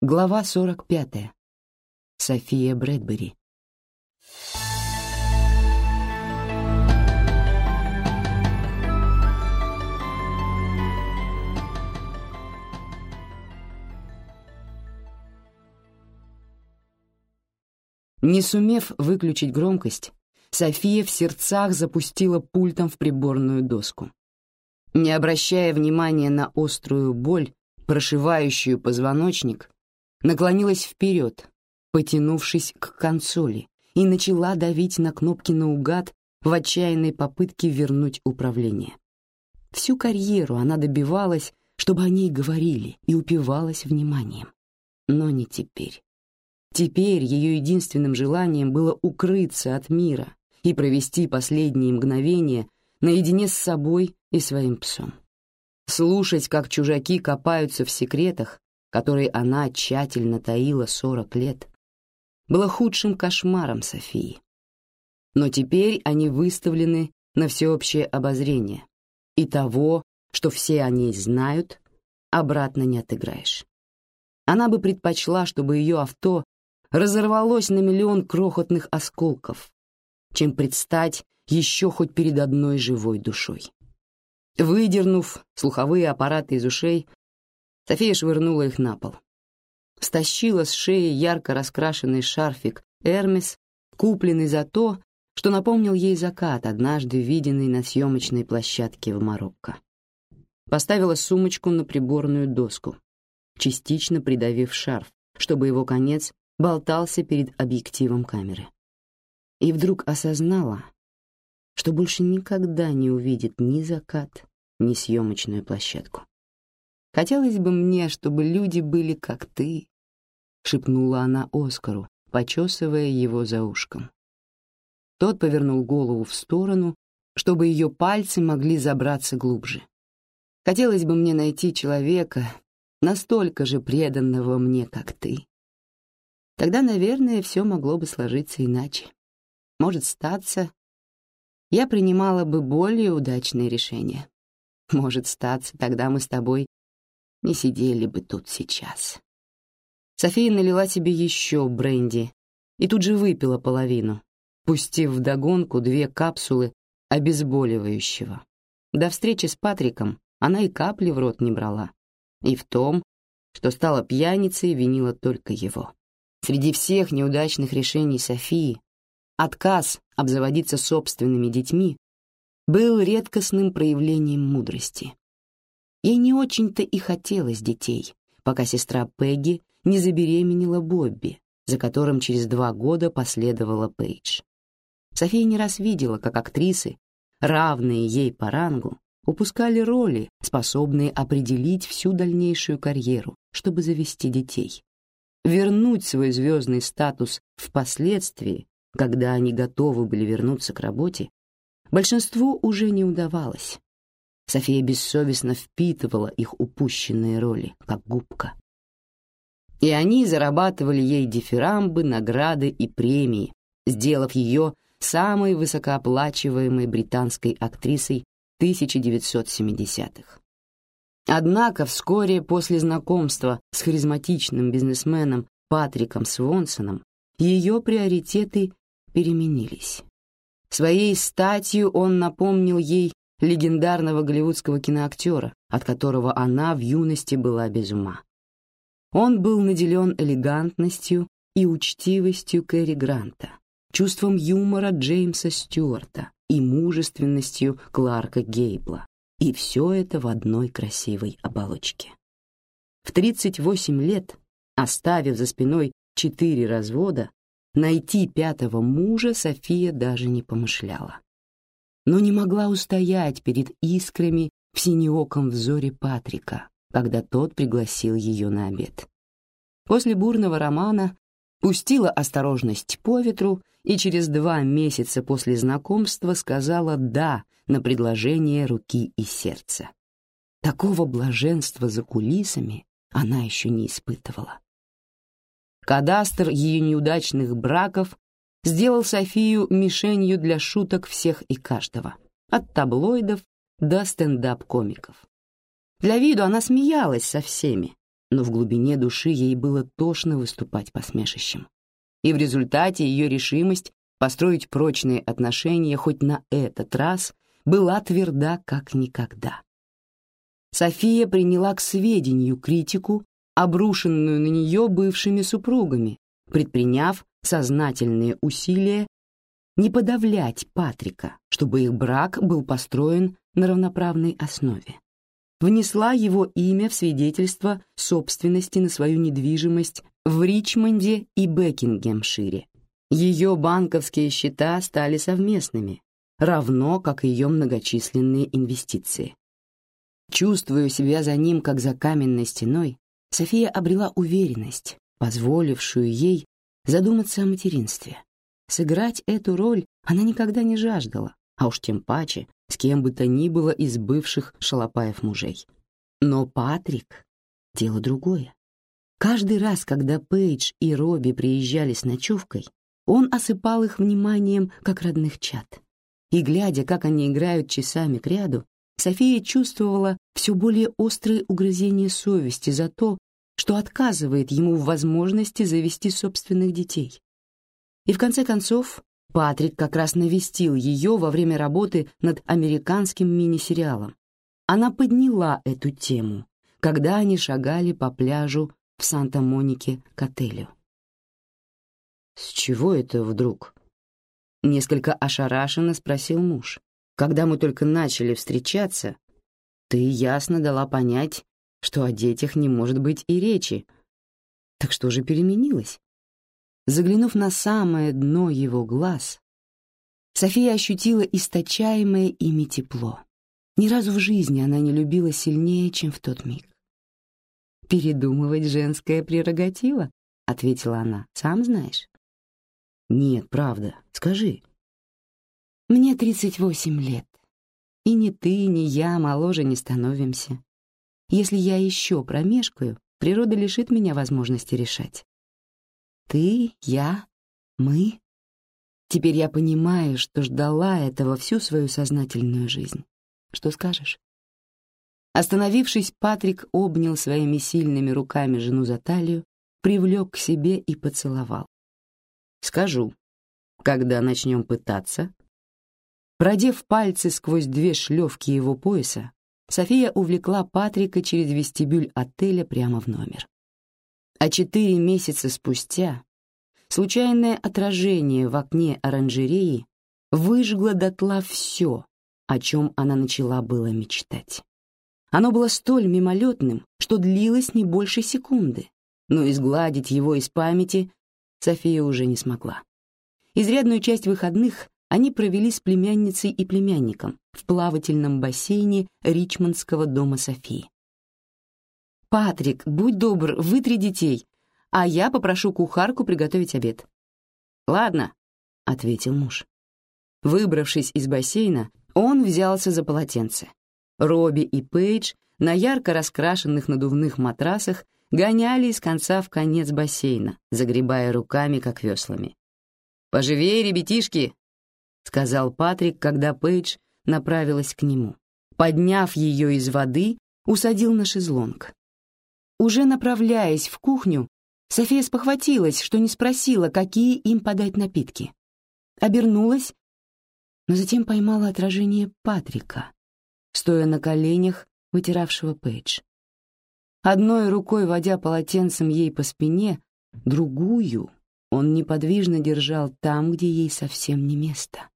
Глава 45. София Брэдбери. Не сумев выключить громкость, София в сердцах запустила пультом в приборную доску. Не обращая внимания на острую боль, прошивающую позвоночник, наклонилась вперед, потянувшись к консоли, и начала давить на кнопки наугад в отчаянной попытке вернуть управление. Всю карьеру она добивалась, чтобы о ней говорили, и упивалась вниманием. Но не теперь. Теперь ее единственным желанием было укрыться от мира и провести последние мгновения наедине с собой и своим псом. Слушать, как чужаки копаются в секретах, которые она тщательно таила сорок лет, было худшим кошмаром Софии. Но теперь они выставлены на всеобщее обозрение, и того, что все о ней знают, обратно не отыграешь. Она бы предпочла, чтобы ее авто разорвалось на миллион крохотных осколков, чем предстать еще хоть перед одной живой душой. Выдернув слуховые аппараты из ушей, София швырнула их на пол. Стащила с шеи ярко раскрашенный шарфик «Эрмес», купленный за то, что напомнил ей закат, однажды виденный на съемочной площадке в Марокко. Поставила сумочку на приборную доску, частично придавив шарф, чтобы его конец болтался перед объективом камеры. И вдруг осознала, что больше никогда не увидит ни закат, ни съемочную площадку. Хотелось бы мне, чтобы люди были как ты, шепнула она Оскару, почесывая его за ушком. Тот повернул голову в сторону, чтобы ее пальцы могли забраться глубже. Хотелось бы мне найти человека, настолько же преданного мне, как ты. Тогда, наверное, все могло бы сложиться иначе. Может, статься, я принимала бы более удачные решения. Может, статься, тогда мы с тобой не сидели бы тут сейчас. София налила себе еще бренди и тут же выпила половину, пустив вдогонку две капсулы обезболивающего. До встречи с Патриком она и капли в рот не брала. И в том, что стала пьяницей, винила только его. Среди всех неудачных решений Софии отказ обзаводиться собственными детьми был редкостным проявлением мудрости. Ей не очень-то и хотелось детей, пока сестра Пегги не забеременела Бобби, за которым через два года последовала Пейдж. София не раз видела, как актрисы, равные ей по рангу, упускали роли, способные определить всю дальнейшую карьеру, чтобы завести детей. Вернуть свой звездный статус впоследствии, когда они готовы были вернуться к работе, большинству уже не удавалось. София бессовестно впитывала их упущенные роли, как губка. И они зарабатывали ей дифирамбы, награды и премии, сделав ее самой высокооплачиваемой британской актрисой 1970-х. Однако вскоре после знакомства с харизматичным бизнесменом Патриком Свонсоном ее приоритеты переменились. Своей статью он напомнил ей легендарного голливудского киноактера, от которого она в юности была без ума. Он был наделен элегантностью и учтивостью Кэрри Гранта, чувством юмора Джеймса Стюарта и мужественностью Кларка Гейбла. И все это в одной красивой оболочке. В 38 лет, оставив за спиной четыре развода, найти пятого мужа София даже не помышляла но не могла устоять перед искрами в синеоком взоре Патрика, когда тот пригласил ее на обед. После бурного романа пустила осторожность по ветру и через два месяца после знакомства сказала «да» на предложение руки и сердца. Такого блаженства за кулисами она еще не испытывала. Кадастр ее неудачных браков сделал Софию мишенью для шуток всех и каждого, от таблоидов до стендап-комиков. Для виду она смеялась со всеми, но в глубине души ей было тошно выступать посмешищем. И в результате ее решимость построить прочные отношения хоть на этот раз была тверда как никогда. София приняла к сведению критику, обрушенную на нее бывшими супругами, предприняв сознательные усилия не подавлять Патрика, чтобы их брак был построен на равноправной основе. Внесла его имя в свидетельство собственности на свою недвижимость в Ричмонде и Бекингемшире. Ее банковские счета стали совместными, равно как и ее многочисленные инвестиции. Чувствуя себя за ним, как за каменной стеной, София обрела уверенность, позволившую ей задуматься о материнстве. Сыграть эту роль она никогда не жаждала, а уж тем паче с кем бы то ни было из бывших шалопаев мужей. Но Патрик — дело другое. Каждый раз, когда Пейдж и Робби приезжали с ночевкой, он осыпал их вниманием, как родных чад. И, глядя, как они играют часами кряду, София чувствовала все более острые угрызения совести за то, что отказывает ему в возможности завести собственных детей. И в конце концов, Патрик как раз навестил ее во время работы над американским мини-сериалом. Она подняла эту тему, когда они шагали по пляжу в Санта-Монике к отелю. «С чего это вдруг?» Несколько ошарашенно спросил муж. «Когда мы только начали встречаться, ты ясно дала понять, что о детях не может быть и речи. Так что же переменилось?» Заглянув на самое дно его глаз, София ощутила источаемое ими тепло. Ни разу в жизни она не любила сильнее, чем в тот миг. «Передумывать женская прерогатива», — ответила она, — «сам знаешь». «Нет, правда. Скажи». «Мне 38 лет, и ни ты, ни я моложе не становимся. Если я еще промешкаю, природа лишит меня возможности решать. Ты, я, мы. Теперь я понимаю, что ждала этого всю свою сознательную жизнь. Что скажешь?» Остановившись, Патрик обнял своими сильными руками жену за талию, привлек к себе и поцеловал. Скажу, когда начнем пытаться. Продев пальцы сквозь две шлевки его пояса, София увлекла Патрика через вестибюль отеля прямо в номер. А четыре месяца спустя случайное отражение в окне оранжереи выжгло дотла все, о чем она начала было мечтать. Оно было столь мимолетным, что длилось не больше секунды, но изгладить его из памяти София уже не смогла. Изрядную часть выходных они провели с племянницей и племянником в плавательном бассейне Ричмондского дома Софии. «Патрик, будь добр, вытри детей, а я попрошу кухарку приготовить обед». «Ладно», — ответил муж. Выбравшись из бассейна, он взялся за полотенце. Робби и Пейдж на ярко раскрашенных надувных матрасах гоняли из конца в конец бассейна, загребая руками, как веслами. «Поживее, ребятишки!» — сказал Патрик, когда Пейдж направилась к нему. Подняв ее из воды, усадил на шезлонг. Уже направляясь в кухню, София спохватилась, что не спросила, какие им подать напитки. Обернулась, но затем поймала отражение Патрика, стоя на коленях, вытиравшего Пейдж. Одной рукой водя полотенцем ей по спине, другую он неподвижно держал там, где ей совсем не место.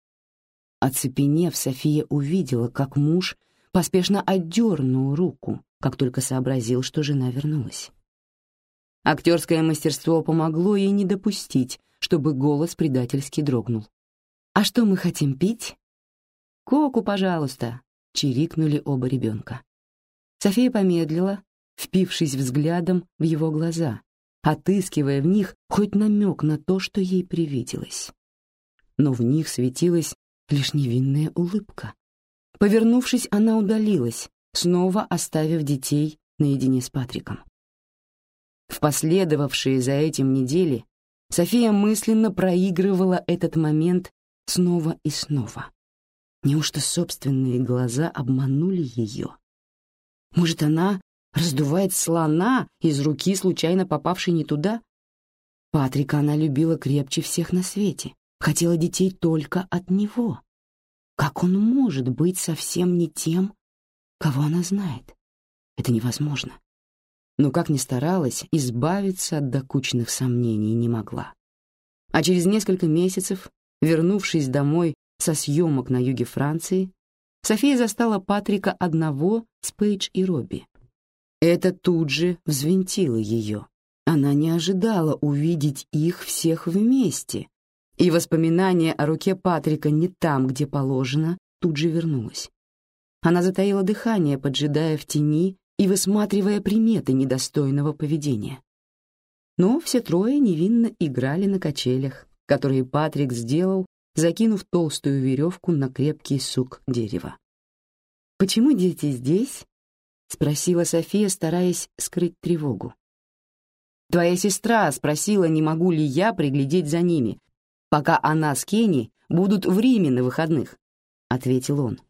Оцепенев, София увидела, как муж поспешно отдернул руку, как только сообразил, что жена вернулась. Актерское мастерство помогло ей не допустить, чтобы голос предательски дрогнул. «А что мы хотим пить?» «Коку, пожалуйста», — чирикнули оба ребенка. София помедлила, впившись взглядом в его глаза, отыскивая в них хоть намек на то, что ей привиделось. Но в них светилась лишь невинная улыбка. Повернувшись, она удалилась, снова оставив детей наедине с Патриком. В последовавшие за этим недели София мысленно проигрывала этот момент снова и снова. Неужто собственные глаза обманули ее? Может, она раздувает слона из руки, случайно попавшей не туда. Патрика она любила крепче всех на свете, хотела детей только от него. Как он может быть совсем не тем, кого она знает? Это невозможно. Но как ни старалась, избавиться от докучных сомнений не могла. А через несколько месяцев, вернувшись домой со съемок на юге Франции, София застала Патрика одного с Пейдж и Робби. Это тут же взвинтило ее. Она не ожидала увидеть их всех вместе, и воспоминание о руке Патрика не там, где положено, тут же вернулось. Она затаила дыхание, поджидая в тени и высматривая приметы недостойного поведения. Но все трое невинно играли на качелях, которые Патрик сделал, закинув толстую веревку на крепкий сук дерева. «Почему дети здесь?» — спросила София, стараясь скрыть тревогу. «Твоя сестра спросила, не могу ли я приглядеть за ними, пока она с Кенни будут в Риме на выходных», — ответил он.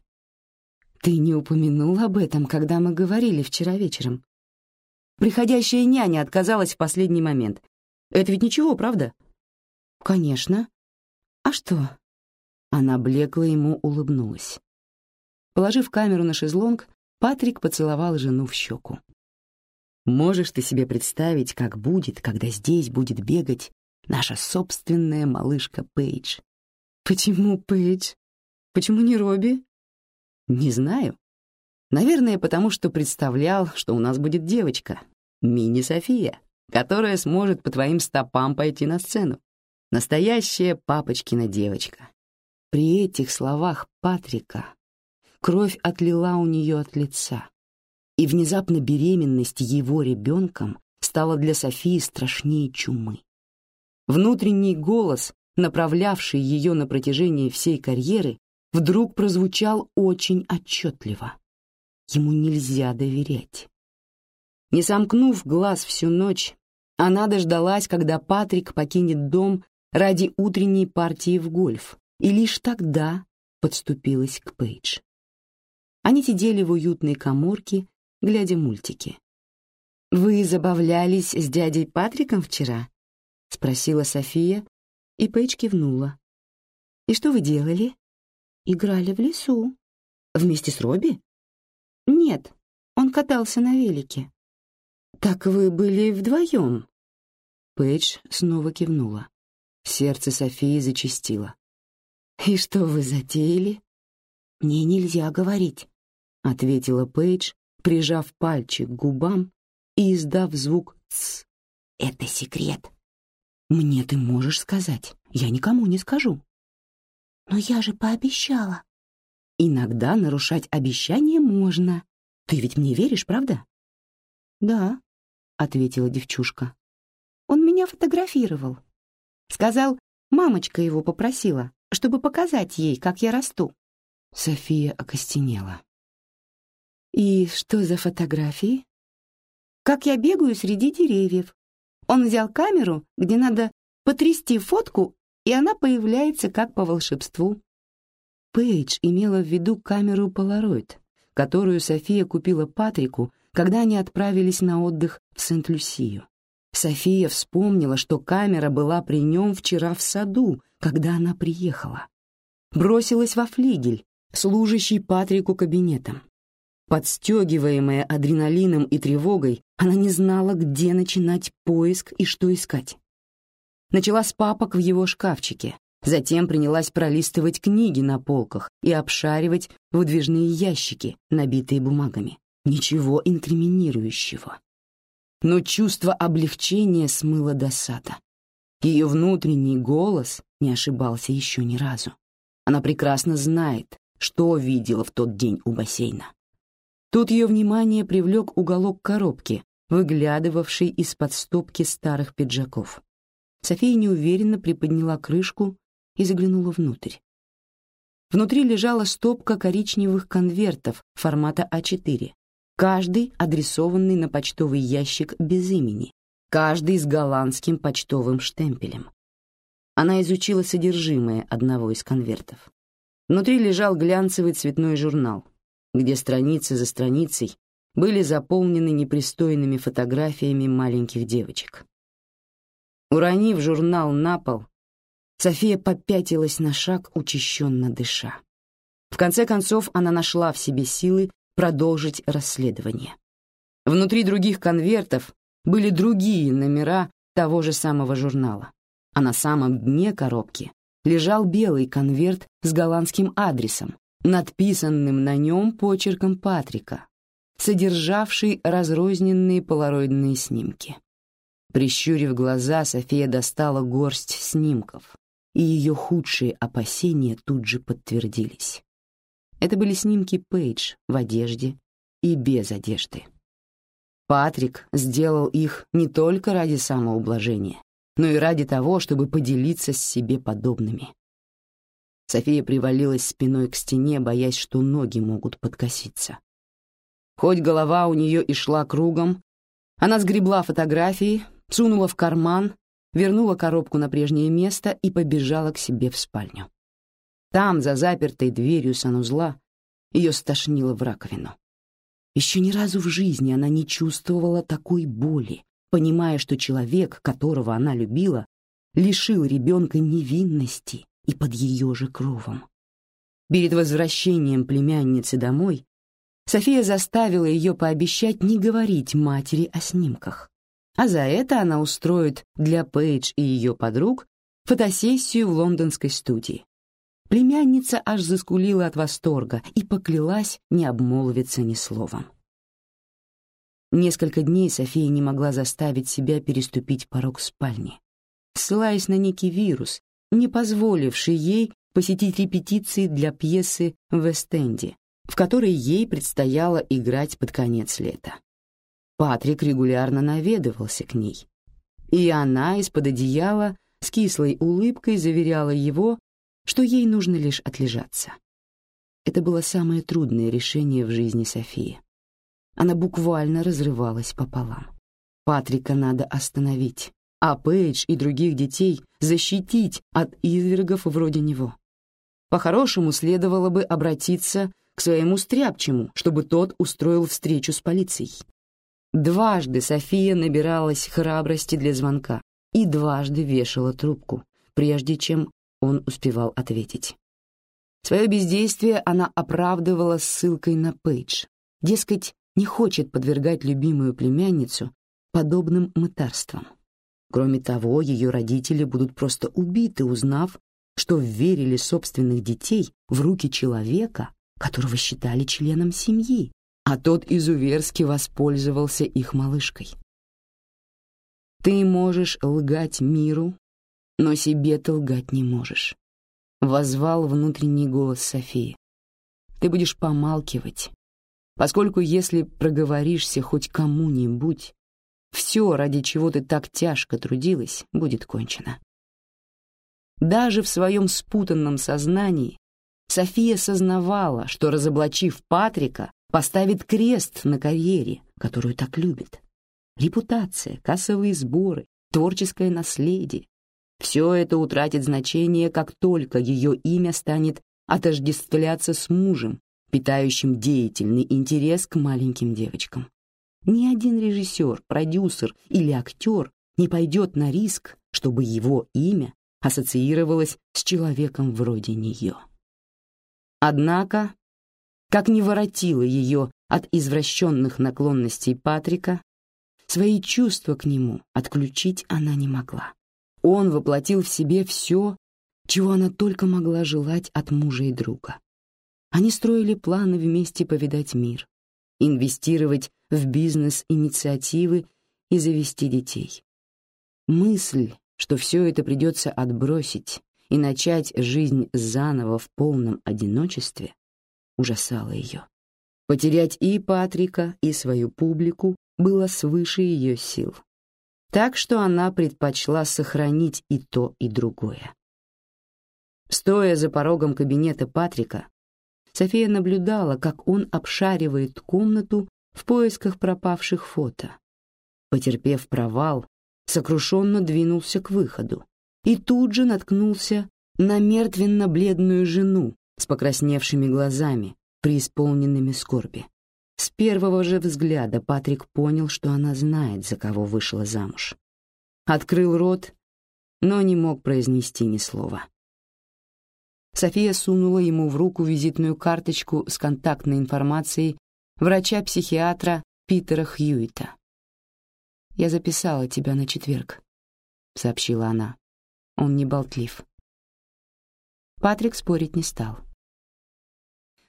«Ты не упомянул об этом, когда мы говорили вчера вечером. Приходящая няня отказалась в последний момент. Это ведь ничего, правда?» «Конечно. А что?» Она блекло ему улыбнулась. Положив камеру на шезлонг, Патрик поцеловал жену в щеку. «Можешь ты себе представить, как будет, когда здесь будет бегать наша собственная малышка Пейдж?» «Почему Пейдж? Почему не Робби?» «Не знаю. Наверное, потому что представлял, что у нас будет девочка, мини-София, которая сможет по твоим стопам пойти на сцену. Настоящая папочкина девочка». При этих словах Патрика Кровь отлила у нее от лица, и внезапно беременность его ребенком стала для Софии страшнее чумы. Внутренний голос, направлявший ее на протяжении всей карьеры, вдруг прозвучал очень отчетливо. Ему нельзя доверять. Не сомкнув глаз всю ночь, она дождалась, когда Патрик покинет дом ради утренней партии в гольф, и лишь тогда подступилась к Пейдж. Они сидели в уютной каморке, глядя мультики. «Вы забавлялись с дядей Патриком вчера?» — спросила София, и Пейдж кивнула. «И что вы делали?» «Играли в лесу». «Вместе с Робби?» «Нет, он катался на велике». «Так вы были вдвоем?» Пейдж снова кивнула. Сердце Софии зачастило. «И что вы затеяли?» «Мне нельзя говорить», — ответила Пейдж, прижав пальчик к губам и издав звук «ц». «Это секрет». «Мне ты можешь сказать, я никому не скажу». «Но я же пообещала». «Иногда нарушать обещания можно. Ты ведь мне веришь, правда?» «Да», — ответила девчушка. «Он меня фотографировал. Сказал, мамочка его попросила, чтобы показать ей, как я расту». София окостенела. «И что за фотографии?» «Как я бегаю среди деревьев. Он взял камеру, где надо потрясти фотку, и она появляется как по волшебству». Пейдж имела в виду камеру Polaroid, которую София купила Патрику, когда они отправились на отдых в Сент-Люсию. София вспомнила, что камера была при нем вчера в саду, когда она приехала. Бросилась во флигель, служащий Патрику кабинетом. Подстегиваемая адреналином и тревогой, она не знала, где начинать поиск и что искать. Начала с папок в его шкафчике, затем принялась пролистывать книги на полках и обшаривать выдвижные ящики, набитые бумагами. Ничего инкриминирующего. Но чувство облегчения смыло досада. Ее внутренний голос не ошибался еще ни разу. Она прекрасно знает, что видела в тот день у бассейна. Тут ее внимание привлек уголок коробки, выглядывавший из-под стопки старых пиджаков. София неуверенно приподняла крышку и заглянула внутрь. Внутри лежала стопка коричневых конвертов формата А4, каждый адресованный на почтовый ящик без имени, каждый с голландским почтовым штемпелем. Она изучила содержимое одного из конвертов. Внутри лежал глянцевый цветной журнал, где страницы за страницей были заполнены непристойными фотографиями маленьких девочек. Уронив журнал на пол, София попятилась на шаг, учащенно дыша. В конце концов, она нашла в себе силы продолжить расследование. Внутри других конвертов были другие номера того же самого журнала, а на самом дне коробки лежал белый конверт с голландским адресом, надписанным на нем почерком Патрика, содержавший разрозненные полароидные снимки. Прищурив глаза, София достала горсть снимков, и ее худшие опасения тут же подтвердились. Это были снимки Пейдж в одежде и без одежды. Патрик сделал их не только ради самоублажения, но и ради того, чтобы поделиться с себе подобными. София привалилась спиной к стене, боясь, что ноги могут подкоситься. Хоть голова у нее и шла кругом, она сгребла фотографии, сунула в карман, вернула коробку на прежнее место и побежала к себе в спальню. Там, за запертой дверью санузла, ее стошнило в раковину. Еще ни разу в жизни она не чувствовала такой боли, понимая, что человек, которого она любила, лишил ребенка невинности и под ее же кровом. Перед возвращением племянницы домой София заставила ее пообещать не говорить матери о снимках, а за это она устроит для Пейдж и ее подруг фотосессию в лондонской студии. Племянница аж заскулила от восторга и поклялась не обмолвиться ни словом. Несколько дней София не могла заставить себя переступить порог спальни, ссылаясь на некий вирус, не позволивший ей посетить репетиции для пьесы в Вест-Энде, в которой ей предстояло играть под конец лета. Патрик регулярно наведывался к ней, и она из-под одеяла с кислой улыбкой заверяла его, что ей нужно лишь отлежаться. Это было самое трудное решение в жизни Софии. Она буквально разрывалась пополам. Патрика надо остановить, а Пейдж и других детей защитить от извергов вроде него. По-хорошему следовало бы обратиться к своему стряпчему, чтобы тот устроил встречу с полицией. Дважды София набиралась храбрости для звонка и дважды вешала трубку, прежде чем он успевал ответить. Свое бездействие она оправдывала ссылкой на Пейдж. Дескать, не хочет подвергать любимую племянницу подобным мытарствам. Кроме того, ее родители будут просто убиты, узнав, что верили собственных детей в руки человека, которого считали членом семьи, а тот изуверски воспользовался их малышкой. Ты можешь лгать миру, но себе ты лгать не можешь. Возвал внутренний голос Софии. Ты будешь помалкивать, поскольку если проговоришься хоть кому-нибудь, все, ради чего ты так тяжко трудилась, будет кончено. Даже в своем спутанном сознании София сознавала, что, разоблачив Патрика, поставит крест на карьере, которую так любит. Репутация, кассовые сборы, творческое наследие — все это утратит значение, как только ее имя станет отождествляться с мужем, питающим деятельный интерес к маленьким девочкам. Ни один режиссер, продюсер или актер не пойдет на риск, чтобы его имя ассоциировалось с человеком вроде нее. Однако, как не воротило ее от извращенных наклонностей Патрика, свои чувства к нему отключить она не могла. Он воплотил в себе все, чего она только могла желать от мужа и друга. Они строили планы вместе повидать мир, инвестировать в бизнес-инициативы и завести детей. Мысль, что все это придется отбросить и начать жизнь заново в полном одиночестве, ужасала ее. Потерять и Патрика, и свою публику было свыше ее сил. Так что она предпочла сохранить и то, и другое. Стоя за порогом кабинета Патрика, София наблюдала, как он обшаривает комнату в поисках пропавших фото. Потерпев провал, сокрушенно двинулся к выходу и тут же наткнулся на мертвенно-бледную жену с покрасневшими глазами, преисполненными скорби. С первого же взгляда Патрик понял, что она знает, за кого вышла замуж. Открыл рот, но не мог произнести ни слова. София сунула ему в руку визитную карточку с контактной информацией врача-психиатра Питера Хьюита. «Я записала тебя на четверг», — сообщила она. Он не болтлив. Патрик спорить не стал.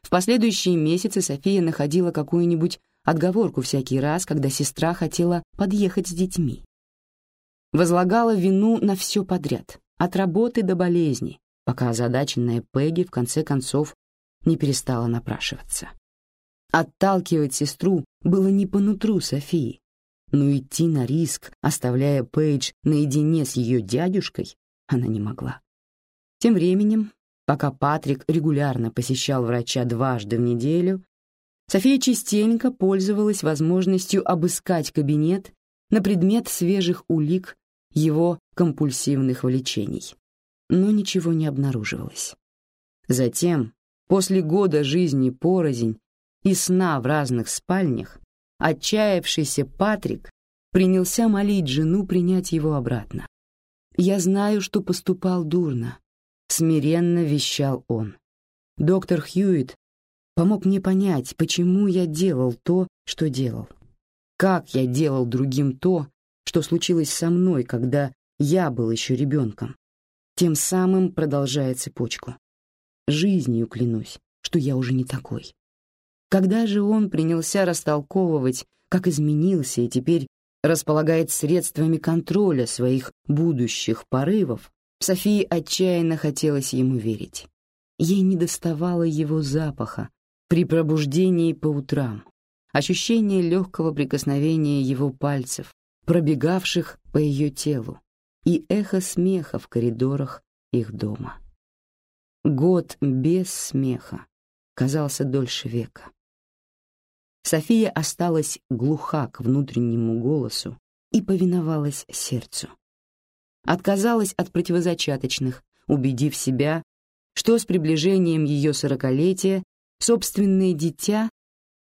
В последующие месяцы София находила какую-нибудь отговорку всякий раз, когда сестра хотела подъехать с детьми. Возлагала вину на все подряд, от работы до болезни, пока озадаченная Пегги в конце концов не перестала напрашиваться. Отталкивать сестру было не по нутру Софии, но идти на риск, оставляя Пейдж наедине с ее дядюшкой, она не могла. Тем временем, пока Патрик регулярно посещал врача дважды в неделю, София частенько пользовалась возможностью обыскать кабинет на предмет свежих улик его компульсивных влечений но ничего не обнаруживалось. Затем, после года жизни порознь и сна в разных спальнях, отчаявшийся Патрик принялся молить жену принять его обратно. «Я знаю, что поступал дурно», — смиренно вещал он. Доктор Хьюит помог мне понять, почему я делал то, что делал. Как я делал другим то, что случилось со мной, когда я был еще ребенком тем самым продолжая цепочку. Жизнью клянусь, что я уже не такой. Когда же он принялся растолковывать, как изменился и теперь располагает средствами контроля своих будущих порывов, Софии отчаянно хотелось ему верить. Ей недоставало его запаха при пробуждении по утрам, ощущение легкого прикосновения его пальцев, пробегавших по ее телу, и эхо смеха в коридорах их дома. Год без смеха казался дольше века. София осталась глуха к внутреннему голосу и повиновалась сердцу. Отказалась от противозачаточных, убедив себя, что с приближением ее сорокалетия собственное дитя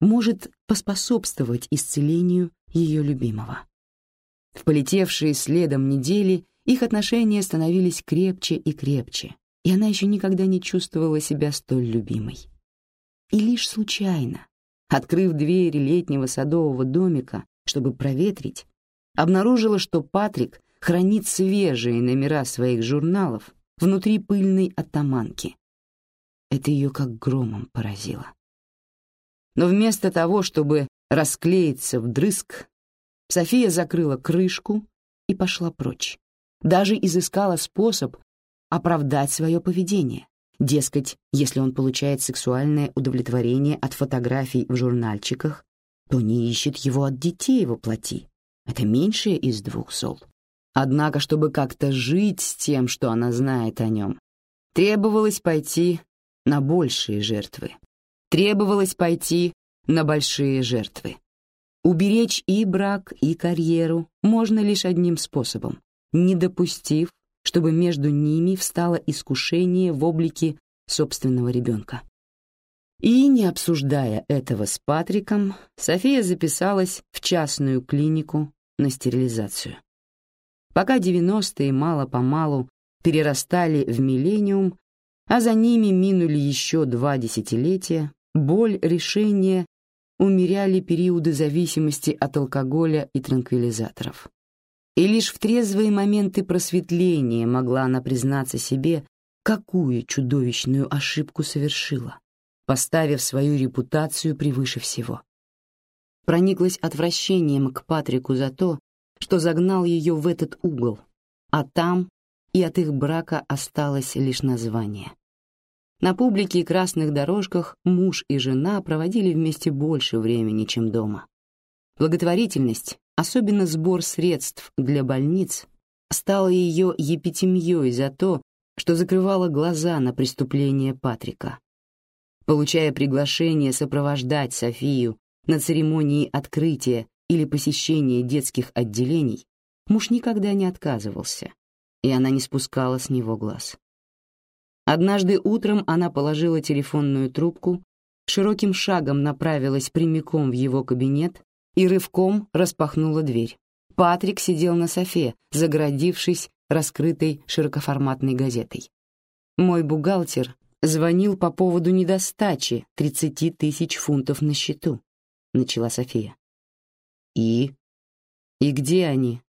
может поспособствовать исцелению ее любимого. В полетевшие следом недели их отношения становились крепче и крепче, и она еще никогда не чувствовала себя столь любимой. И лишь случайно, открыв двери летнего садового домика, чтобы проветрить, обнаружила, что Патрик хранит свежие номера своих журналов внутри пыльной оттаманки. Это ее как громом поразило. Но вместо того, чтобы расклеиться вдрызг, София закрыла крышку и пошла прочь. Даже изыскала способ оправдать свое поведение. Дескать, если он получает сексуальное удовлетворение от фотографий в журнальчиках, то не ищет его от детей воплоти. Это меньшее из двух зол. Однако, чтобы как-то жить с тем, что она знает о нем, требовалось пойти на большие жертвы. Требовалось пойти на большие жертвы. Уберечь и брак, и карьеру можно лишь одним способом, не допустив, чтобы между ними встало искушение в облике собственного ребенка. И, не обсуждая этого с Патриком, София записалась в частную клинику на стерилизацию. Пока 90-е мало-помалу перерастали в миллениум, а за ними минули еще два десятилетия, боль решения умеряли периоды зависимости от алкоголя и транквилизаторов. И лишь в трезвые моменты просветления могла она признаться себе, какую чудовищную ошибку совершила, поставив свою репутацию превыше всего. Прониклась отвращением к Патрику за то, что загнал ее в этот угол, а там и от их брака осталось лишь название. На публике и красных дорожках муж и жена проводили вместе больше времени, чем дома. Благотворительность, особенно сбор средств для больниц, стала ее епитемьей за то, что закрывала глаза на преступления Патрика. Получая приглашение сопровождать Софию на церемонии открытия или посещения детских отделений, муж никогда не отказывался, и она не спускала с него глаз. Однажды утром она положила телефонную трубку, широким шагом направилась прямиком в его кабинет и рывком распахнула дверь. Патрик сидел на софе, загородившись раскрытой широкоформатной газетой. Мой бухгалтер звонил по поводу недостачи 30 тысяч фунтов на счету, начала София. И? И где они?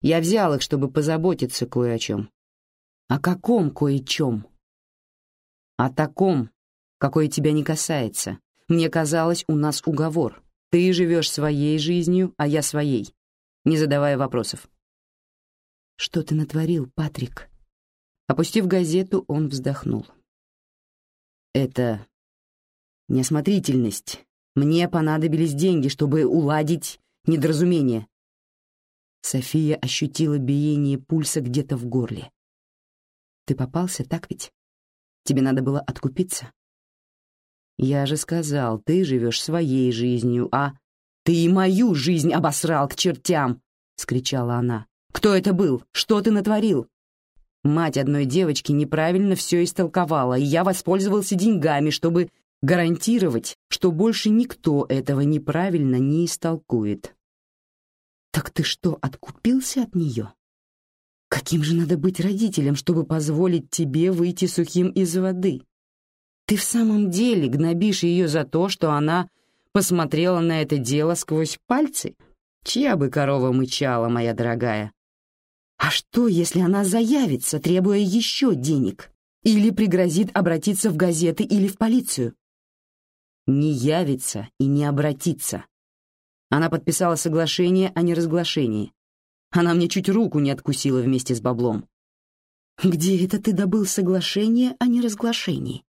Я взял их, чтобы позаботиться кое о чем. О каком кое-чем? О таком, какое тебя не касается. Мне казалось, у нас уговор. Ты живешь своей жизнью, а я своей, не задавая вопросов. Что ты натворил, Патрик? Опустив газету, он вздохнул. Это неосмотрительность. Мне понадобились деньги, чтобы уладить недоразумение. София ощутила биение пульса где-то в горле. Ты попался, так ведь? Тебе надо было откупиться. Я же сказал, ты живешь своей жизнью, а ты и мою жизнь обосрал к чертям, скричала она. Кто это был? Что ты натворил? Мать одной девочки неправильно все истолковала, и я воспользовался деньгами, чтобы гарантировать, что больше никто этого неправильно не истолкует. Так ты что, откупился от нее? Каким же надо быть родителем, чтобы позволить тебе выйти сухим из воды? Ты в самом деле гнобишь ее за то, что она посмотрела на это дело сквозь пальцы? Чья бы корова мычала, моя дорогая? А что, если она заявится, требуя еще денег? Или пригрозит обратиться в газеты или в полицию? Не явится и не обратится. Она подписала соглашение о неразглашении. Она мне чуть руку не откусила вместе с баблом. Где это ты добыл соглашение о неразглашении?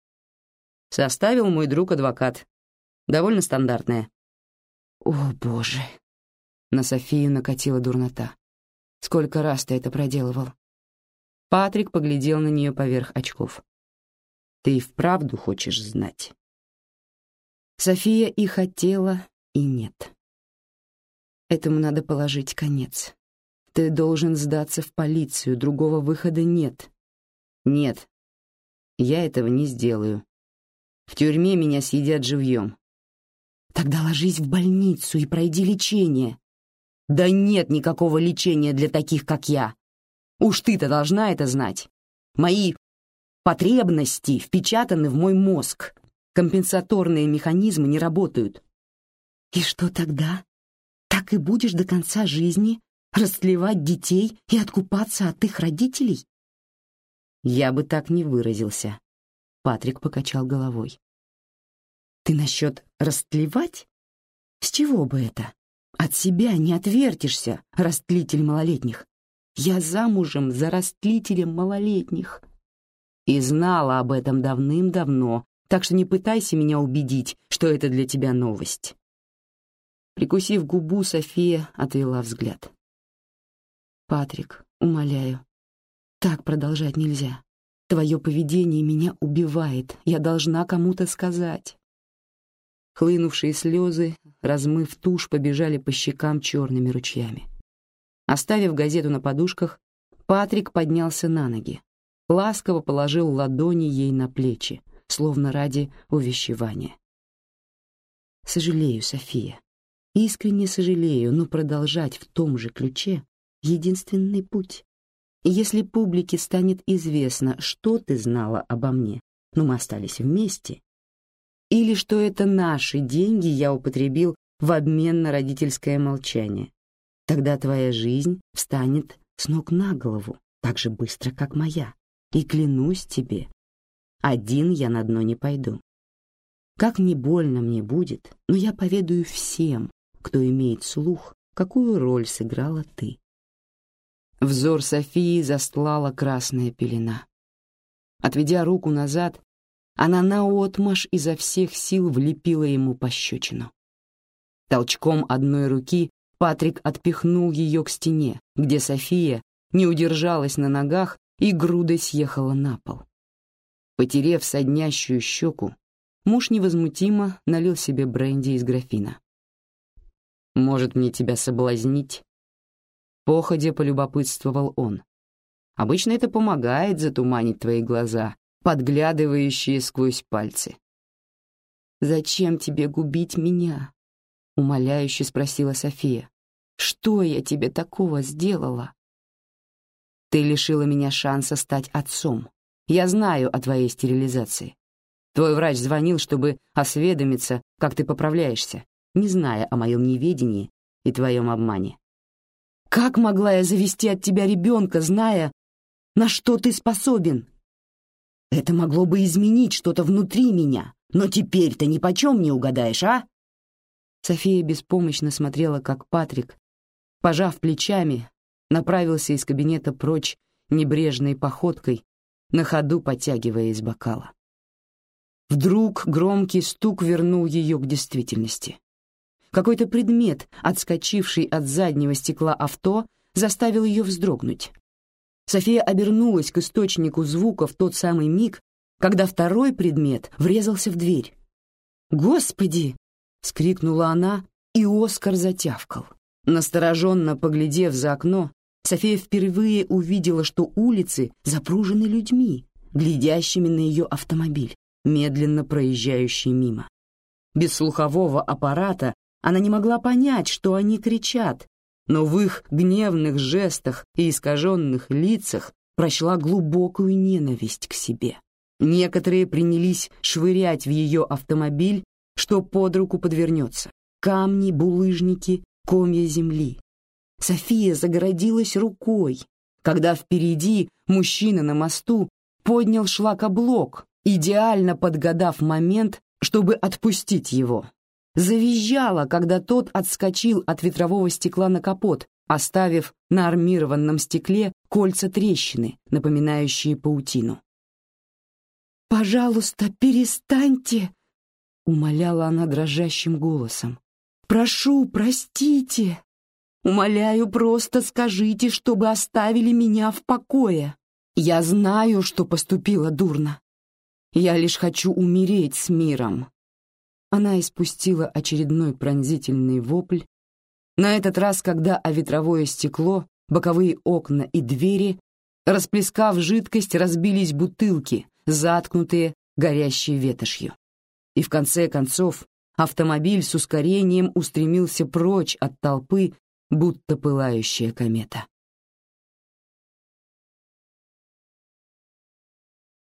Составил мой друг-адвокат. Довольно стандартное. О, боже. На Софию накатила дурнота. Сколько раз ты это проделывал? Патрик поглядел на нее поверх очков. Ты и вправду хочешь знать? София и хотела, и нет. Этому надо положить конец. Ты должен сдаться в полицию, другого выхода нет. Нет, я этого не сделаю. В тюрьме меня съедят живьем. Тогда ложись в больницу и пройди лечение. Да нет никакого лечения для таких, как я. Уж ты-то должна это знать. Мои потребности впечатаны в мой мозг. Компенсаторные механизмы не работают. И что тогда? Так и будешь до конца жизни растлевать детей и откупаться от их родителей? Я бы так не выразился. Патрик покачал головой. Ты насчет растлевать? С чего бы это? От себя не отвертишься, растлитель малолетних. Я замужем за растлителем малолетних. И знала об этом давным-давно, так что не пытайся меня убедить, что это для тебя новость. Прикусив губу, София отвела взгляд. «Патрик, умоляю, так продолжать нельзя. Твое поведение меня убивает, я должна кому-то сказать». Хлынувшие слезы, размыв тушь, побежали по щекам черными ручьями. Оставив газету на подушках, Патрик поднялся на ноги, ласково положил ладони ей на плечи, словно ради увещевания. «Сожалею, София, искренне сожалею, но продолжать в том же ключе — единственный путь. Если публике станет известно, что ты знала обо мне, но мы остались вместе, или что это наши деньги я употребил в обмен на родительское молчание. Тогда твоя жизнь встанет с ног на голову, так же быстро, как моя. И клянусь тебе, один я на дно не пойду. Как не больно мне будет, но я поведаю всем, кто имеет слух, какую роль сыграла ты. Взор Софии застлала красная пелена. Отведя руку назад, она наотмашь изо всех сил влепила ему пощечину. Толчком одной руки Патрик отпихнул ее к стене, где София не удержалась на ногах и грудой съехала на пол. Потерев соднящую щеку, муж невозмутимо налил себе бренди из графина. «Может, мне тебя соблазнить?» Походя полюбопытствовал он. «Обычно это помогает затуманить твои глаза подглядывающие сквозь пальцы. «Зачем тебе губить меня?» — умоляюще спросила София. «Что я тебе такого сделала?» «Ты лишила меня шанса стать отцом. Я знаю о твоей стерилизации. Твой врач звонил, чтобы осведомиться, как ты поправляешься, не зная о моем неведении и твоем обмане. Как могла я завести от тебя ребенка, зная, на что ты способен?» Это могло бы изменить что-то внутри меня, но теперь-то ни почем не угадаешь, а?» София беспомощно смотрела, как Патрик, пожав плечами, направился из кабинета прочь небрежной походкой, на ходу подтягивая из бокала. Вдруг громкий стук вернул ее к действительности. Какой-то предмет, отскочивший от заднего стекла авто, заставил ее вздрогнуть. София обернулась к источнику звука в тот самый миг, когда второй предмет врезался в дверь. «Господи!» — скрикнула она, и Оскар затявкал. Настороженно поглядев за окно, София впервые увидела, что улицы запружены людьми, глядящими на ее автомобиль, медленно проезжающий мимо. Без слухового аппарата она не могла понять, что они кричат, но в их гневных жестах и искаженных лицах прочла глубокую ненависть к себе. Некоторые принялись швырять в ее автомобиль, что под руку подвернется. Камни, булыжники, комья земли. София загородилась рукой, когда впереди мужчина на мосту поднял шлакоблок, идеально подгадав момент, чтобы отпустить его. Завизжала, когда тот отскочил от ветрового стекла на капот, оставив на армированном стекле кольца трещины, напоминающие паутину. «Пожалуйста, перестаньте!» — умоляла она дрожащим голосом. «Прошу, простите! Умоляю, просто скажите, чтобы оставили меня в покое. Я знаю, что поступила дурно. Я лишь хочу умереть с миром». Она испустила очередной пронзительный вопль, на этот раз, когда о ветровое стекло, боковые окна и двери, расплескав жидкость, разбились бутылки, заткнутые горящей ветошью. И в конце концов автомобиль с ускорением устремился прочь от толпы, будто пылающая комета.